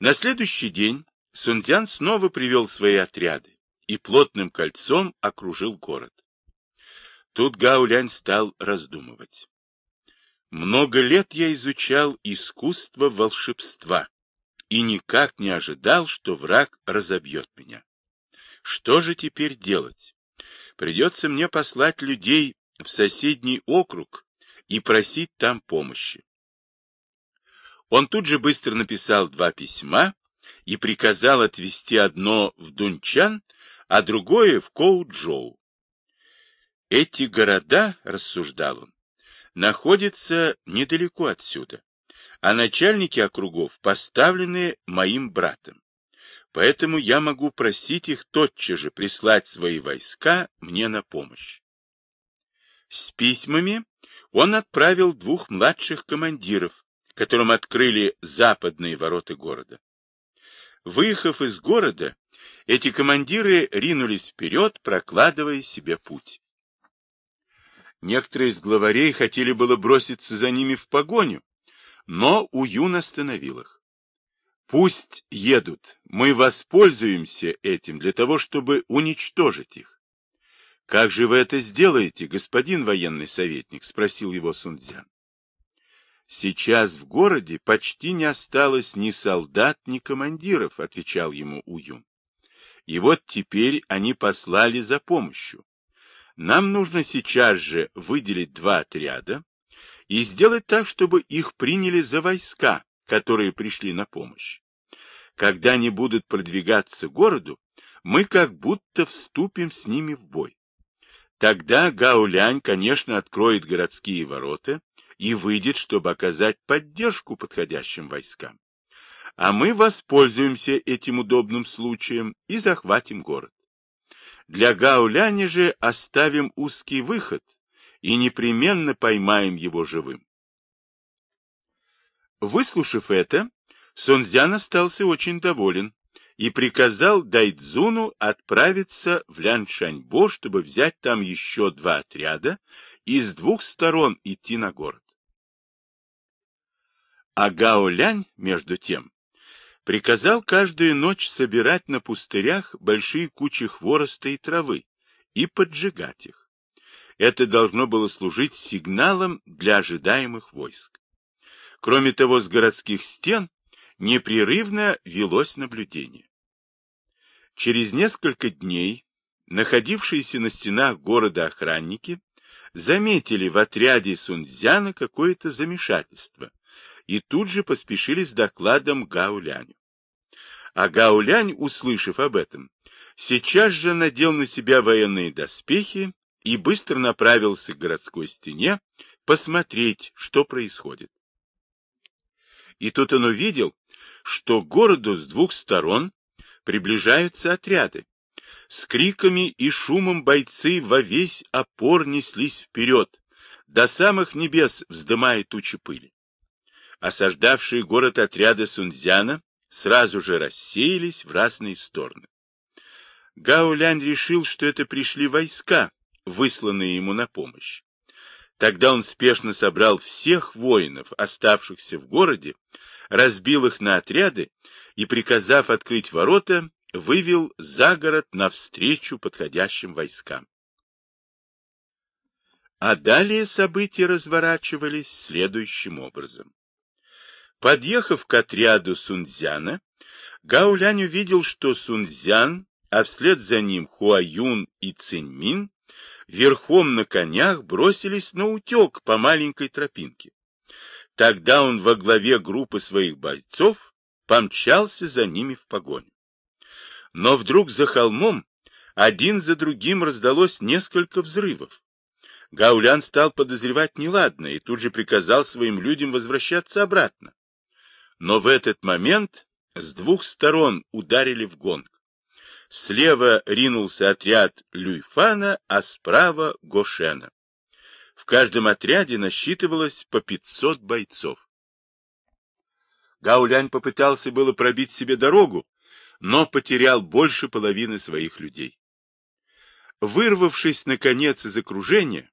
На следующий день Сунцзян снова привел свои отряды и плотным кольцом окружил город. Тут Гаулянь стал раздумывать. Много лет я изучал искусство волшебства и никак не ожидал, что враг разобьет меня. Что же теперь делать? Придется мне послать людей в соседний округ и просить там помощи. Он тут же быстро написал два письма и приказал отвезти одно в Дунчан, а другое в Коуджоу. Эти города, рассуждал он, находятся недалеко отсюда, а начальники округов поставлены моим братом. Поэтому я могу просить их тотчас же прислать свои войска мне на помощь. С письмами он отправил двух младших командиров, которым открыли западные ворота города. Выехав из города, эти командиры ринулись вперед, прокладывая себе путь. Некоторые из главарей хотели было броситься за ними в погоню, но Уюн остановил их. Пусть едут, мы воспользуемся этим для того, чтобы уничтожить их. Как же вы это сделаете, господин военный советник? спросил его Сунцзян. Сейчас в городе почти не осталось ни солдат, ни командиров, отвечал ему Уюн. И вот теперь они послали за помощью. Нам нужно сейчас же выделить два отряда и сделать так, чтобы их приняли за войска, которые пришли на помощь. Когда они будут продвигаться к городу, мы как будто вступим с ними в бой. Тогда Гаулянь, конечно, откроет городские ворота и выйдет, чтобы оказать поддержку подходящим войскам. А мы воспользуемся этим удобным случаем и захватим город. Для Гауляни же оставим узкий выход и непременно поймаем его живым. Выслушав это, Сунцзян остался очень доволен и приказал Дайдзуну отправиться в Ляншаньбо, чтобы взять там еще два отряда и с двух сторон идти на город. А Гао Лянь, между тем, приказал каждую ночь собирать на пустырях большие кучи хвороста и травы и поджигать их. Это должно было служить сигналом для ожидаемых войск. Кроме того, с городских стен непрерывно велось наблюдение. Через несколько дней находившиеся на стенах города охранники заметили в отряде Сунцзяна какое-то замешательство и тут же поспешили с докладом Гауляню. А Гаулянь, услышав об этом, сейчас же надел на себя военные доспехи и быстро направился к городской стене посмотреть, что происходит. И тут он увидел, что к городу с двух сторон приближаются отряды. С криками и шумом бойцы во весь опор неслись вперед, до самых небес вздымая тучи пыли. Осаждавшие город отряды Сунцзяна сразу же рассеялись в разные стороны. Гаулянь решил, что это пришли войска, высланные ему на помощь. Тогда он спешно собрал всех воинов, оставшихся в городе, разбил их на отряды и, приказав открыть ворота, вывел за город навстречу подходящим войскам. А далее события разворачивались следующим образом. Подъехав к отряду Сунцзяна, Гаулянь увидел, что Сунцзян, а вслед за ним Хуаюн и Циньмин, верхом на конях бросились на утек по маленькой тропинке. Тогда он во главе группы своих бойцов помчался за ними в погоню. Но вдруг за холмом один за другим раздалось несколько взрывов. Гаулян стал подозревать неладное и тут же приказал своим людям возвращаться обратно. Но в этот момент с двух сторон ударили в гонг. Слева ринулся отряд Люйфана, а справа — Гошена. В каждом отряде насчитывалось по 500 бойцов. Гаулянь попытался было пробить себе дорогу, но потерял больше половины своих людей. Вырвавшись, наконец, из окружения,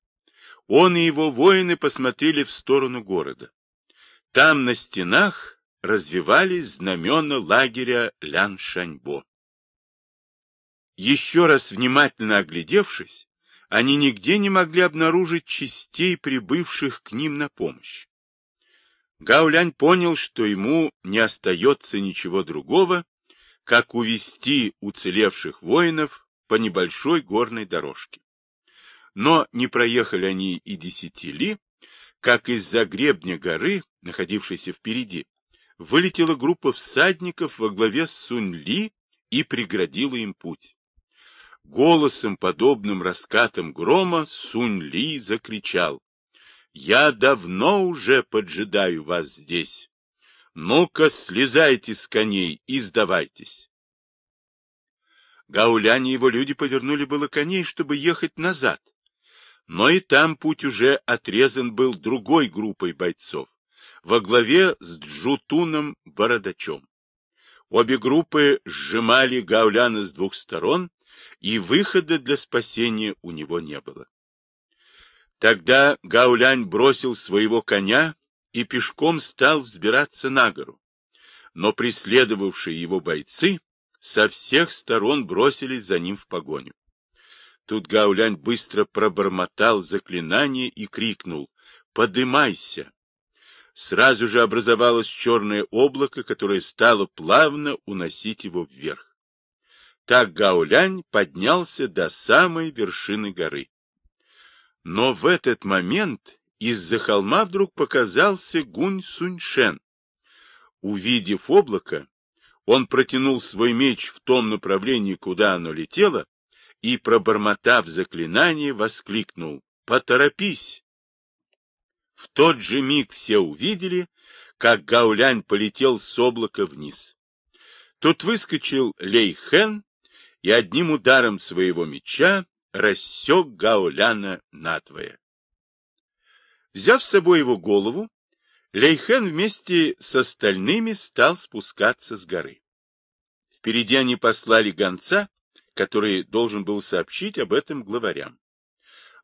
он и его воины посмотрели в сторону города. Там на стенах развивались знамена лагеря Лян-Шаньбо. Еще раз внимательно оглядевшись, они нигде не могли обнаружить частей, прибывших к ним на помощь. Гаулянь понял, что ему не остается ничего другого, как увести уцелевших воинов по небольшой горной дорожке. Но не проехали они и десяти ли, как из-за гребня горы, находившейся впереди, вылетела группа всадников во главе с Сунь-Ли и преградила им путь. Голосом, подобным раскатам грома, Сунь-Ли закричал. «Я давно уже поджидаю вас здесь. Ну-ка, слезайте с коней и сдавайтесь». Гауляне и его люди повернули было коней, чтобы ехать назад. Но и там путь уже отрезан был другой группой бойцов, во главе с Джутуном Бородачом. Обе группы сжимали Гауляна с двух сторон, и выхода для спасения у него не было. Тогда Гаулянь бросил своего коня и пешком стал взбираться на гору. Но преследовавшие его бойцы со всех сторон бросились за ним в погоню. Тут Гаулянь быстро пробормотал заклинание и крикнул «Подымайся!». Сразу же образовалось черное облако, которое стало плавно уносить его вверх. Так Гаулянь поднялся до самой вершины горы. Но в этот момент из-за холма вдруг показался Гунь Суньшен. Увидев облако, он протянул свой меч в том направлении, куда оно летело, и, пробормотав заклинание, воскликнул «Поторопись!». В тот же миг все увидели, как Гаулянь полетел с облака вниз. Тут выскочил Лей Хэн и одним ударом своего меча рассек Гаоляна надвое. Взяв с собой его голову, Лейхен вместе с остальными стал спускаться с горы. Впереди они послали гонца, который должен был сообщить об этом главарям.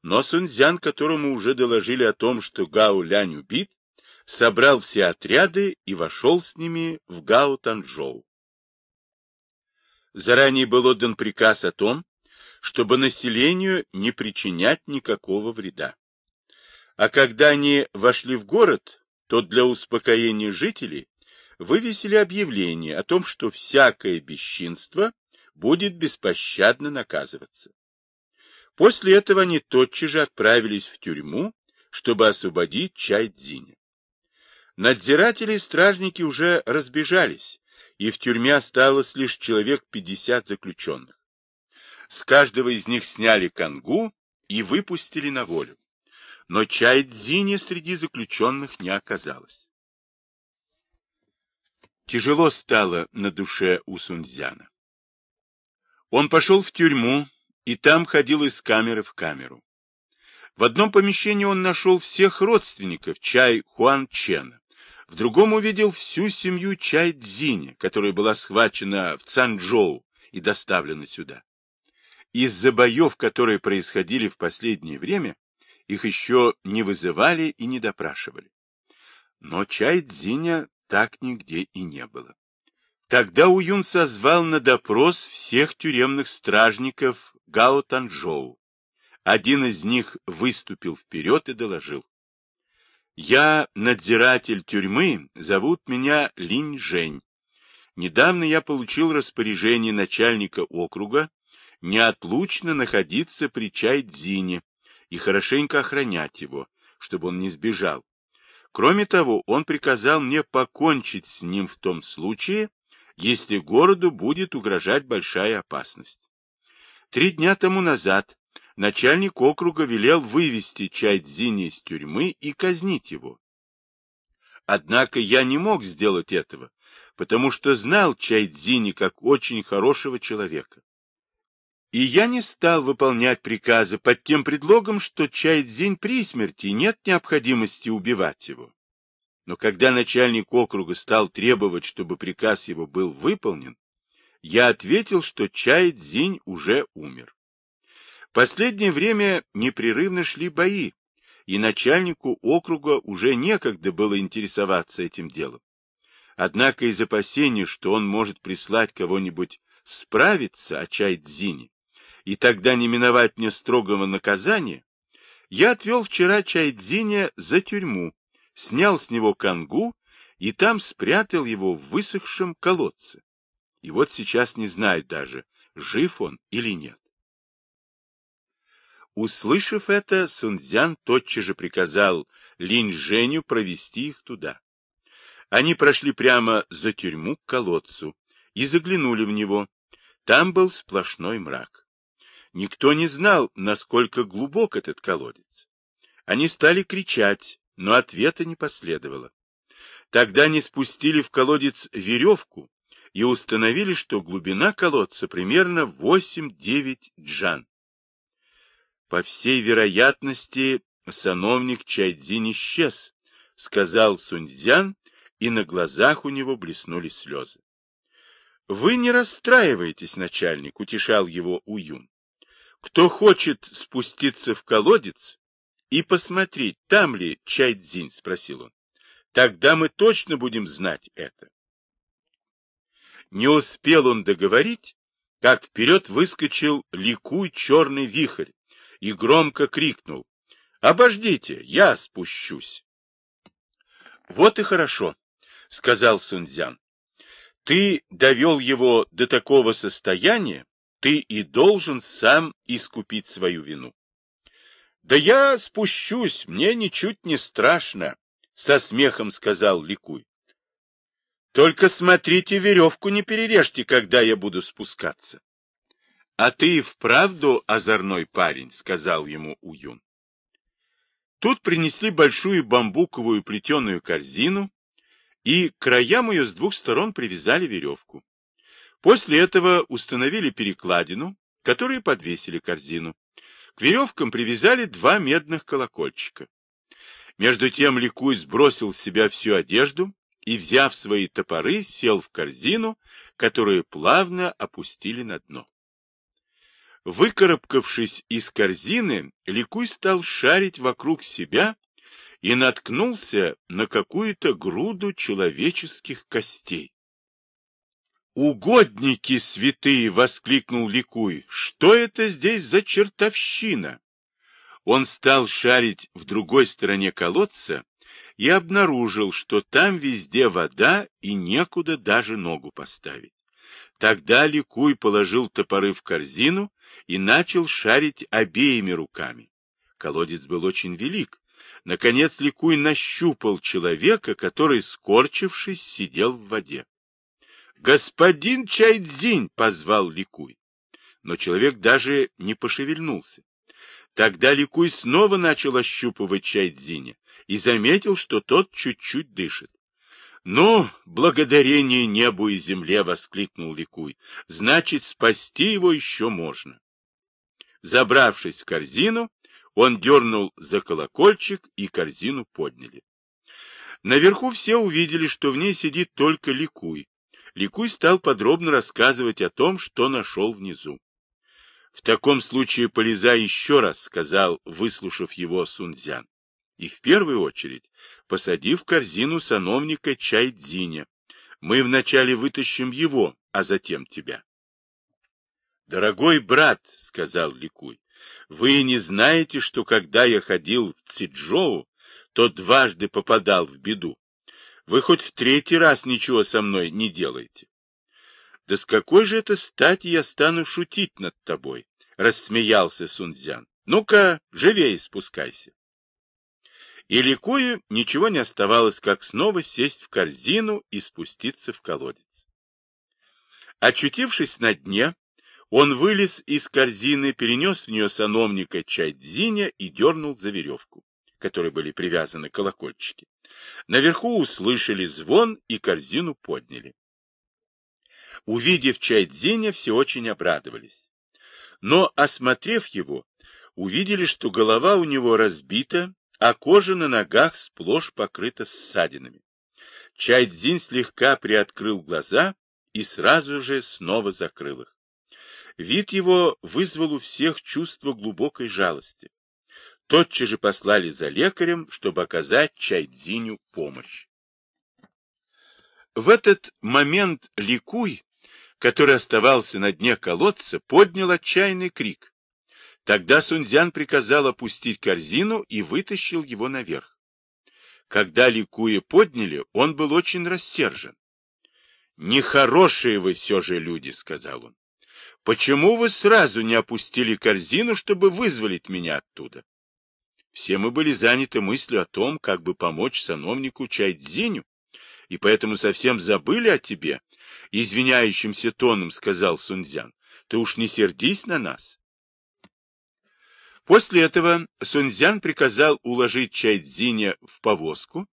Но Сунцзян, которому уже доложили о том, что Гао Лянь убит, собрал все отряды и вошел с ними в Гао Танчжоу. Заранее был отдан приказ о том, чтобы населению не причинять никакого вреда. А когда они вошли в город, то для успокоения жителей вывесили объявление о том, что всякое бесчинство будет беспощадно наказываться. После этого они тотчас же отправились в тюрьму, чтобы освободить Чайдзиня. Надзиратели и стражники уже разбежались, и в тюрьме осталось лишь человек 50 заключенных. С каждого из них сняли конгу и выпустили на волю. Но Чайдзини среди заключенных не оказалось. Тяжело стало на душе у Сунцзяна. Он пошел в тюрьму и там ходил из камеры в камеру. В одном помещении он нашел всех родственников Чай Хуан Чена. В другом увидел всю семью Чай Цзиня, которая была схвачена в Цанчжоу и доставлена сюда. Из-за боев, которые происходили в последнее время, их еще не вызывали и не допрашивали. Но Чай Цзиня так нигде и не было. Тогда Уюн созвал на допрос всех тюремных стражников Гао Танчжоу. Один из них выступил вперед и доложил. Я надзиратель тюрьмы, зовут меня Линь Жень. Недавно я получил распоряжение начальника округа неотлучно находиться при Чайдзине и хорошенько охранять его, чтобы он не сбежал. Кроме того, он приказал мне покончить с ним в том случае, если городу будет угрожать большая опасность. Три дня тому назад начальник округа велел вывести Чайдзини из тюрьмы и казнить его. Однако я не мог сделать этого, потому что знал Чайдзини как очень хорошего человека. И я не стал выполнять приказы под тем предлогом, что Чайдзинь при смерти нет необходимости убивать его. Но когда начальник округа стал требовать, чтобы приказ его был выполнен, я ответил, что Чайдзинь уже умер. Последнее время непрерывно шли бои, и начальнику округа уже некогда было интересоваться этим делом. Однако из опасения, что он может прислать кого-нибудь справиться о Чайдзине, и тогда не миновать мне строгого наказания, я отвел вчера Чайдзиня за тюрьму, снял с него кангу и там спрятал его в высохшем колодце. И вот сейчас не знает даже, жив он или нет. Услышав это, Сунцзян тотчас же приказал Линь Женю провести их туда. Они прошли прямо за тюрьму к колодцу и заглянули в него. Там был сплошной мрак. Никто не знал, насколько глубок этот колодец. Они стали кричать, но ответа не последовало. Тогда они спустили в колодец веревку и установили, что глубина колодца примерно 8-9 джан. По всей вероятности, сановник Чайдзин исчез, сказал Сунцзян, и на глазах у него блеснули слезы. Вы не расстраивайтесь, начальник, утешал его Уюн. Кто хочет спуститься в колодец и посмотреть, там ли Чайдзин, спросил он. Тогда мы точно будем знать это. Не успел он договорить, как вперед выскочил ликуй черный вихрь и громко крикнул. «Обождите, я спущусь!» «Вот и хорошо», — сказал Сунцзян. «Ты довел его до такого состояния, ты и должен сам искупить свою вину». «Да я спущусь, мне ничуть не страшно», — со смехом сказал Ликуй. «Только смотрите, веревку не перережьте, когда я буду спускаться». — А ты и вправду озорной парень, — сказал ему Уюн. Тут принесли большую бамбуковую плетеную корзину, и к краям ее с двух сторон привязали веревку. После этого установили перекладину, которые подвесили корзину. К веревкам привязали два медных колокольчика. Между тем Ликуй сбросил с себя всю одежду и, взяв свои топоры, сел в корзину, которую плавно опустили на дно. Выкарабкавшись из корзины, Ликуй стал шарить вокруг себя и наткнулся на какую-то груду человеческих костей. «Угодники святые!» — воскликнул Ликуй. «Что это здесь за чертовщина?» Он стал шарить в другой стороне колодца и обнаружил, что там везде вода и некуда даже ногу поставить. Тогда Ликуй положил топоры в корзину и начал шарить обеими руками. Колодец был очень велик. Наконец Ликуй нащупал человека, который, скорчившись, сидел в воде. «Господин Чайдзинь!» — позвал Ликуй. Но человек даже не пошевельнулся. Тогда Ликуй снова начал ощупывать Чайдзиня и заметил, что тот чуть-чуть дышит. «Ну, благодарение небу и земле!» — воскликнул Ликуй. «Значит, спасти его еще можно». Забравшись в корзину, он дернул за колокольчик, и корзину подняли. Наверху все увидели, что в ней сидит только Ликуй. Ликуй стал подробно рассказывать о том, что нашел внизу. — В таком случае полезай еще раз, — сказал, выслушав его Сунцзян и в первую очередь посади в корзину сановника Чайдзиня. Мы вначале вытащим его, а затем тебя. — Дорогой брат, — сказал Ликуй, — вы не знаете, что когда я ходил в Циджоу, то дважды попадал в беду. Вы хоть в третий раз ничего со мной не делаете. — Да с какой же это стати я стану шутить над тобой? — рассмеялся Сунцзян. — Ну-ка, живее спускайся. И Ликую ничего не оставалось, как снова сесть в корзину и спуститься в колодец. Очутившись на дне, он вылез из корзины, перенес в нее сановника Чайдзиня и дернул за веревку, которой были привязаны колокольчики. Наверху услышали звон и корзину подняли. Увидев Чайдзиня, все очень обрадовались. Но, осмотрев его, увидели, что голова у него разбита, а кожа на ногах сплошь покрыта ссадинами. Чайдзин слегка приоткрыл глаза и сразу же снова закрыл их. Вид его вызвал у всех чувство глубокой жалости. Тотчас же послали за лекарем, чтобы оказать Чайдзиню помощь. В этот момент Ликуй, который оставался на дне колодца, поднял отчаянный крик. Тогда Сунцзян приказал опустить корзину и вытащил его наверх. Когда Ликуя подняли, он был очень рассержен. «Нехорошие вы все же люди», — сказал он. «Почему вы сразу не опустили корзину, чтобы вызволить меня оттуда?» Все мы были заняты мыслью о том, как бы помочь сановнику Чайдзиню, и поэтому совсем забыли о тебе, — извиняющимся тоном сказал Сунцзян. — Ты уж не сердись на нас. После этого Сунцзян приказал уложить Чайдзиня в повозку,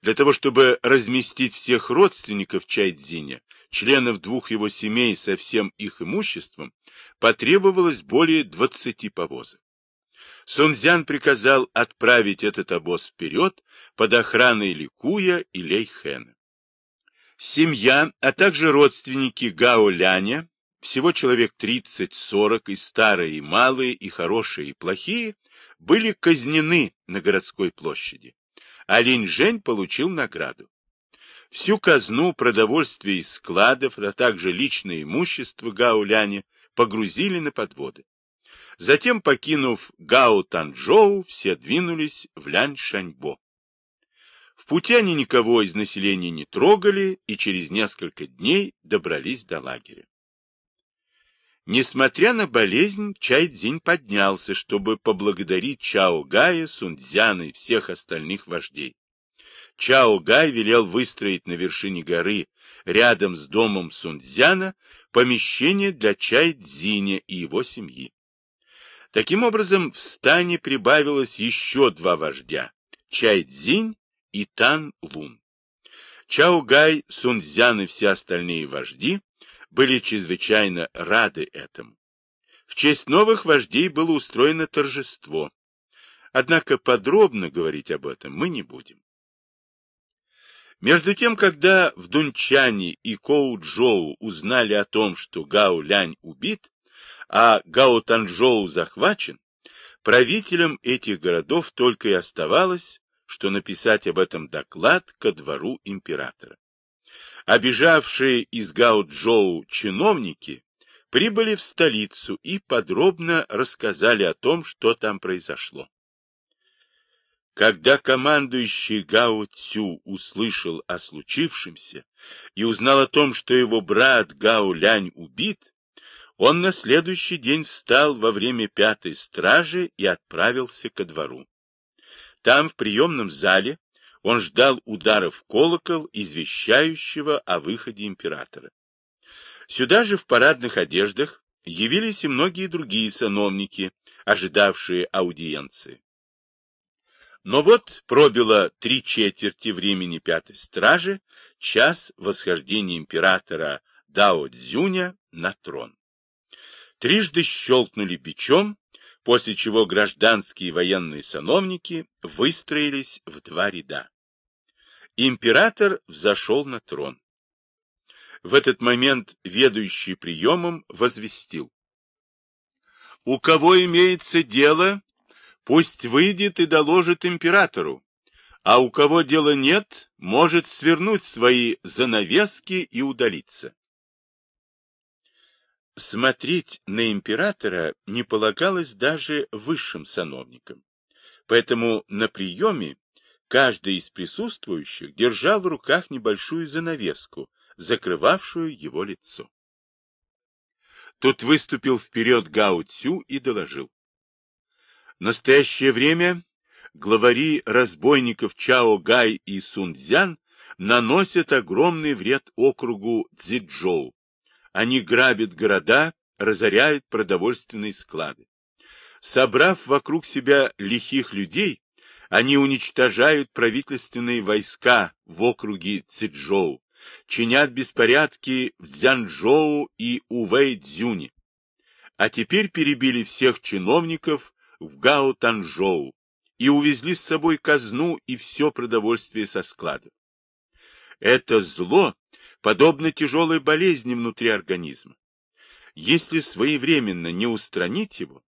для того, чтобы разместить всех родственников Чайдзиня, членов двух его семей со всем их имуществом, потребовалось более двадцати повозок. Сунцзян приказал отправить этот обоз вперед под охраной Ликуя и Лейхена. Семья, а также родственники Гао Ляня, всего человек 30-40, и старые, и малые, и хорошие, и плохие, были казнены на городской площади, а Линь Жень получил награду. Всю казну, продовольствие из складов, а также личное имущество Гао Ляня погрузили на подводы. Затем, покинув Гао Танчжоу, все двинулись в Лянь-Шаньбо. В пути они никого из населения не трогали и через несколько дней добрались до лагеря. Несмотря на болезнь, Чай Цзинь поднялся, чтобы поблагодарить Чао Гая, Сунцзяна и всех остальных вождей. Чао Гай велел выстроить на вершине горы, рядом с домом Сунцзяна, помещение для Чай Цзиня и его семьи. Таким образом, в стане прибавилось еще два вождя – Чай Цзинь и Тан Лун. Чао Гай, Сунцзян и все остальные вожди были чрезвычайно рады этому. В честь новых вождей было устроено торжество. Однако подробно говорить об этом мы не будем. Между тем, когда в Дунчане и Коучжоу узнали о том, что Гао Лянь убит, а Гаотанчжоу захвачен, правителям этих городов только и оставалось, что написать об этом доклад ко двору императора. А бежавшие из Гаочжоу чиновники прибыли в столицу и подробно рассказали о том, что там произошло. Когда командующий Гао Цю услышал о случившемся и узнал о том, что его брат Гао Лянь убит, он на следующий день встал во время пятой стражи и отправился ко двору. Там, в приемном зале, он ждал ударов в колокол, извещающего о выходе императора. Сюда же в парадных одеждах явились и многие другие сановники, ожидавшие аудиенции. Но вот пробило три четверти времени пятой стражи, час восхождения императора Дао Цзюня на трон. Трижды щелкнули бичом, после чего гражданские и военные сановники выстроились в два ряда. Император взошел на трон. В этот момент ведущий приемом возвестил. «У кого имеется дело, пусть выйдет и доложит императору, а у кого дела нет, может свернуть свои занавески и удалиться». Смотреть на императора не полагалось даже высшим сановникам. Поэтому на приеме каждый из присутствующих держал в руках небольшую занавеску, закрывавшую его лицо. Тут выступил вперед Гао Цю и доложил. В настоящее время главари разбойников Чао Гай и Сунцзян наносят огромный вред округу Цзичжоу, они грабят города, разоряют продовольственные склады. Собрав вокруг себя лихих людей, они уничтожают правительственные войска в округе Цзэчжоу, чинят беспорядки в Цзянчжоу и Увэй-Дзюне. А теперь перебили всех чиновников в Гао-Танчжоу и увезли с собой казну и все продовольствие со складов. Это зло подобно тяжелой болезни внутри организма. Если своевременно не устранить его,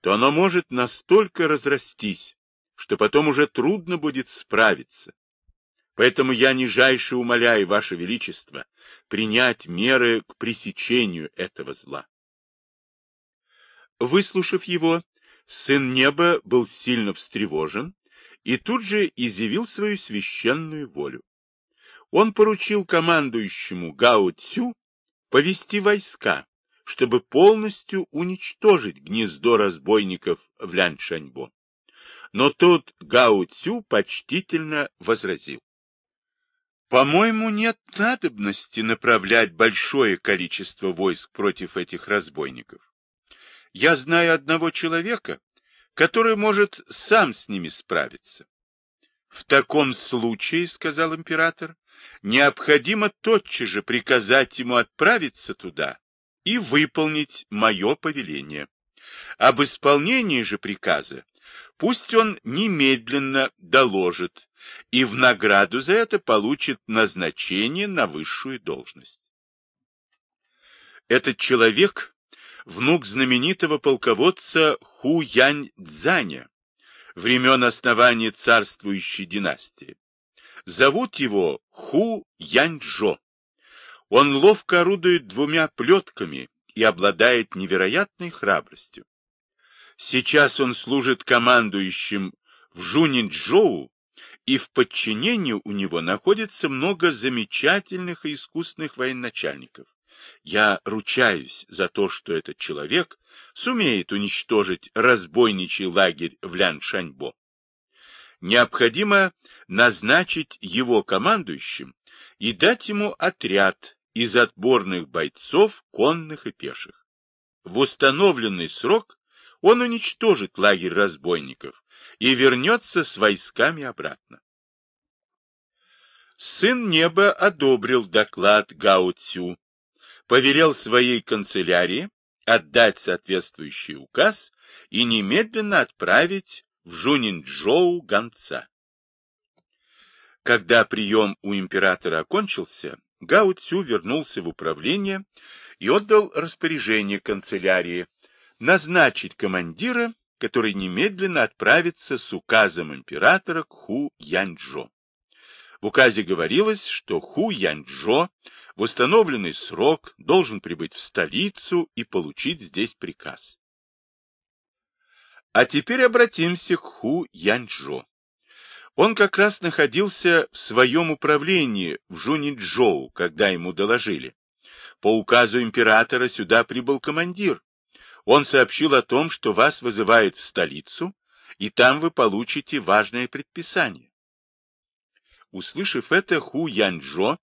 то оно может настолько разрастись, что потом уже трудно будет справиться. Поэтому я нижайше умоляю, Ваше Величество, принять меры к пресечению этого зла. Выслушав его, сын неба был сильно встревожен и тут же изъявил свою священную волю. Он поручил командующему Гао Цю повести войска, чтобы полностью уничтожить гнездо разбойников в Ляншаньбо. Но тут Гао Цю почтительно возразил. По-моему, нет надобности направлять большое количество войск против этих разбойников. Я знаю одного человека, который может сам с ними справиться. В таком случае, — сказал император, — необходимо тотчас же приказать ему отправиться туда и выполнить мое повеление. Об исполнении же приказа пусть он немедленно доложит и в награду за это получит назначение на высшую должность. Этот человек – внук знаменитого полководца Ху Янь Цзаня, времен основания царствующей династии. Зовут его Ху Яньчжо. Он ловко орудует двумя плетками и обладает невероятной храбростью. Сейчас он служит командующим в Жунинчжоу и в подчинении у него находится много замечательных и искусных военачальников. Я ручаюсь за то, что этот человек сумеет уничтожить разбойничий лагерь в Ляншаньбо. Необходимо назначить его командующим и дать ему отряд из отборных бойцов, конных и пеших. В установленный срок он уничтожит лагерь разбойников и вернется с войсками обратно. Сын неба одобрил доклад Гао Цю, повелел своей канцелярии отдать соответствующий указ и немедленно отправить в Жунинчжоу гонца. Когда прием у императора окончился, Гао Цю вернулся в управление и отдал распоряжение канцелярии назначить командира который немедленно отправится с указом императора к Ху Яньчжо. В указе говорилось, что Ху Яньчжо в установленный срок должен прибыть в столицу и получить здесь приказ. А теперь обратимся к Ху Яньчжо. Он как раз находился в своем управлении в Жуничжоу, когда ему доложили. По указу императора сюда прибыл командир, он сообщил о том, что вас вызывают в столицу, и там вы получите важное предписание. Услышав это, Ху Янчжо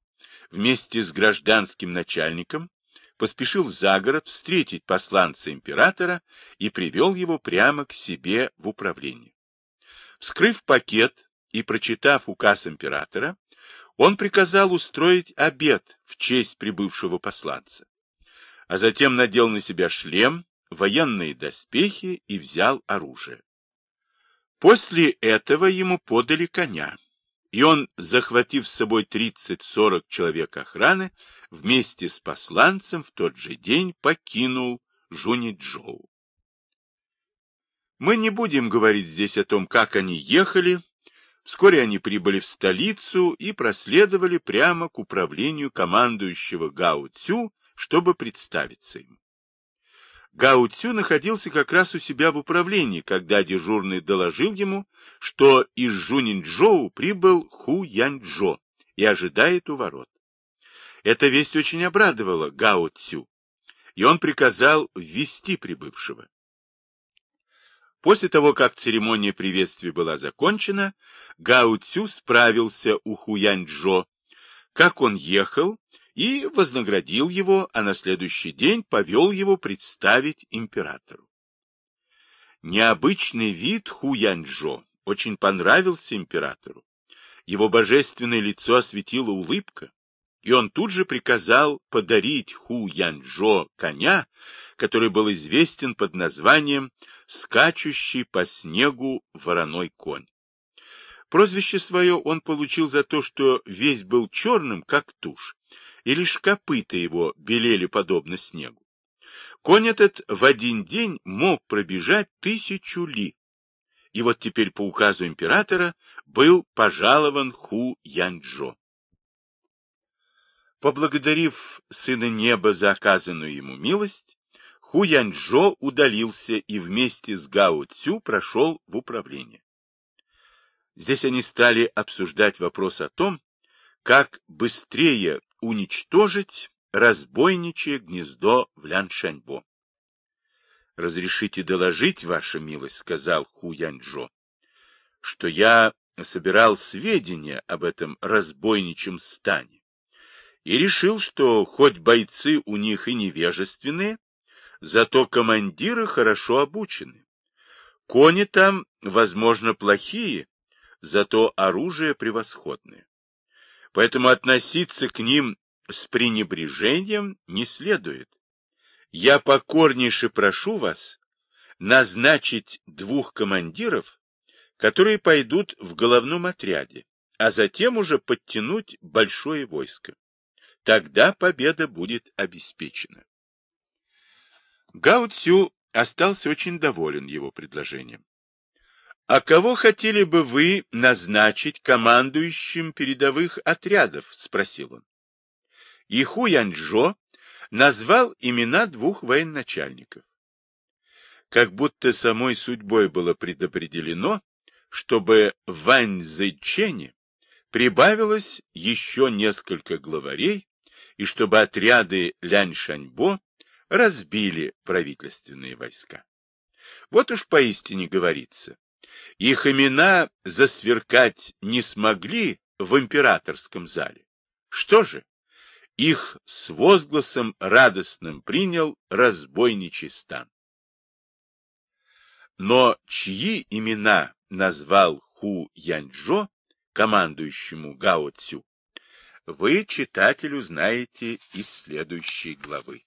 вместе с гражданским начальником поспешил за город встретить посланца императора и привел его прямо к себе в управление. Вскрыв пакет и прочитав указ императора, он приказал устроить обед в честь прибывшего посланца, а затем надел на себя шлем военные доспехи и взял оружие. После этого ему подали коня, и он, захватив с собой 30-40 человек охраны, вместе с посланцем в тот же день покинул Жуниджоу. Мы не будем говорить здесь о том, как они ехали. Вскоре они прибыли в столицу и проследовали прямо к управлению командующего Гао Цю, чтобы представиться ему. Гао Цю находился как раз у себя в управлении, когда дежурный доложил ему, что из Жунинчжоу прибыл Ху Яньчжо и ожидает у ворот. Эта весть очень обрадовала Гао Цю, и он приказал ввести прибывшего. После того, как церемония приветствия была закончена, Гао Цю справился у Ху Яньчжо, как он ехал и вознаградил его, а на следующий день повел его представить императору. Необычный вид Ху Янчжо очень понравился императору. Его божественное лицо осветила улыбка, и он тут же приказал подарить Ху Янчжо коня, который был известен под названием «скачущий по снегу вороной конь». Прозвище свое он получил за то, что весь был черным, как тушь, и лишь копыта его белели подобно снегу. Конь этот в один день мог пробежать тысячу ли. и вот теперь по указу императора был пожалован Ху Янчжо. Поблагодарив сына неба за оказанную ему милость, Ху Янчжо удалился и вместе с Гао Цю прошел в управление. Здесь они стали обсуждать вопрос о том, как быстрее уничтожить разбойничье гнездо в Ляншаньбо. «Разрешите доложить, ваша милость», — сказал Ху Янчжо, — «что я собирал сведения об этом разбойничьем стане и решил, что хоть бойцы у них и невежественные, зато командиры хорошо обучены. Кони там, возможно, плохие, зато оружие превосходное. Поэтому относиться к ним с пренебрежением не следует. Я покорнейше прошу вас назначить двух командиров, которые пойдут в головном отряде, а затем уже подтянуть большое войско. Тогда победа будет обеспечена. Гао Цю остался очень доволен его предложением. «А кого хотели бы вы назначить командующим передовых отрядов?» — спросил он. И Ху Янчжо назвал имена двух военачальников. Как будто самой судьбой было предопределено, чтобы в Вань Зэйчене прибавилось еще несколько главарей, и чтобы отряды Лянь Шаньбо разбили правительственные войска. Вот уж поистине говорится, их имена засверкать не смогли в императорском зале. Что же? Их с возгласом радостным принял разбойничий стан. Но чьи имена назвал Ху Янчжо, командующему Гао Цю, вы, читатель, узнаете из следующей главы.